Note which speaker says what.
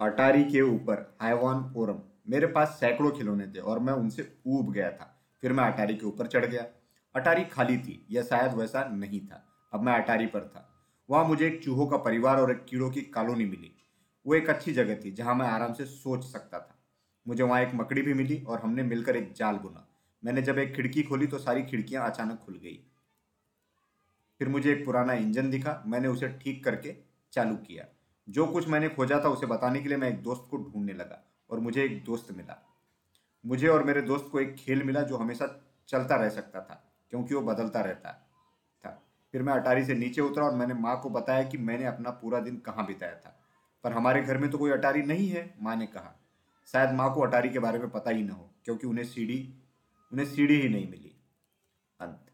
Speaker 1: अटारी के ऊपर, हाइवान ओरम। मेरे पास सैकड़ों खिलौने थे और मैं उनसे ऊब गया था। फिर मैं अटारी के ऊपर चढ़ गया। अटारी खाली थी यह शायद वैसा नहीं था। अब मैं अटारी पर था। वहाँ मुझे एक चूहों का परिवार और एक कीड़ों की कॉलोनी मिली। वो एक अच्छी जगह थी, जहाँ मैं आराम से सोच सकता था। मुझे वहाँ एक मकड़ी भी मिली और हमने मिलकर एक जाल बुना। मैंने जब एक खिड़की खोली तो सारी खिड़कियाँ अचानक खुल गई। फिर मुझे एक पुराना इंजन दिखा। मैंने उसे ठीक करके चालू किया। जो कुछ मैंने खोजा था उसे बताने के लिए मैं एक दोस्त को ढूँढने लगा और मुझे एक दोस्त मिला। मुझे और मेरे दोस्त को एक खेल मिला जो हमेशा चलता रह सकता था, क्योंकि वो बदलता रहता था। फिर मैं अटारी से नीचे उतरा और मैंने माँ को बताया कि मैंने अपना पूरा दिन कहाँ बिताया था। पर हमारे घर में तो कोई अटारी नहीं है, माँ ने कहा। शायद माँ को अटारी के बारे में पता ही ना हो, क्योंकि उन्हें सीढ़ी उन्हें सीढ़ी ही नहीं मिली। अंत।